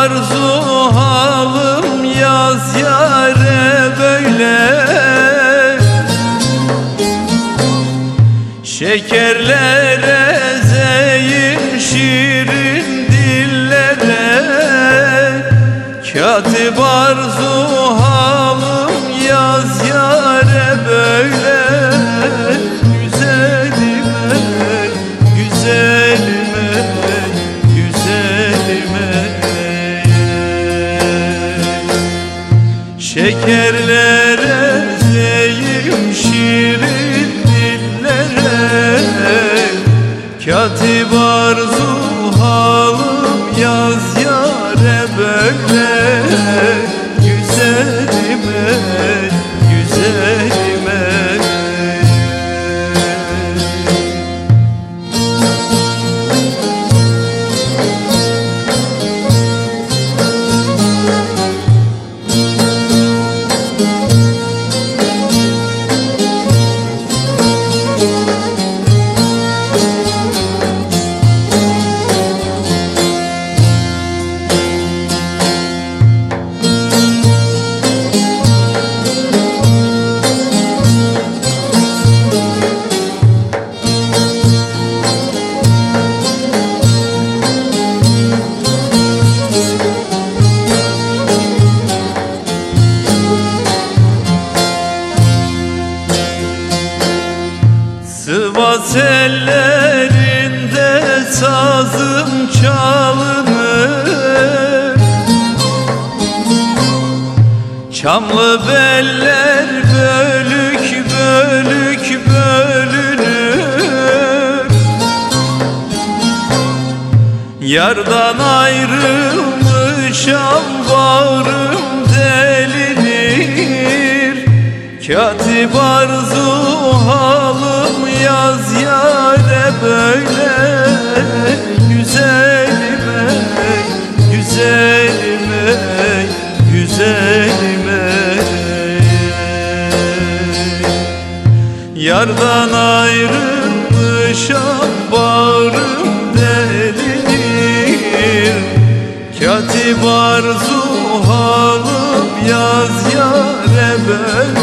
arzu halım yaz yare böyle. Şekerlere zeyin şirin dillere. Katip arzu halım yaz yare böyle Şekerlere Sivas ellerinde sazım çalınır. Çamlı beller bölük bölük bölünür. Yardan ayrılmışam bağrım delinir. Katip arzu halım yaz yare böyle Güzelime, güzelime, güzelime. Yardan ayrılmışam bağrım delinir Katip arzu halım yaz yare böyle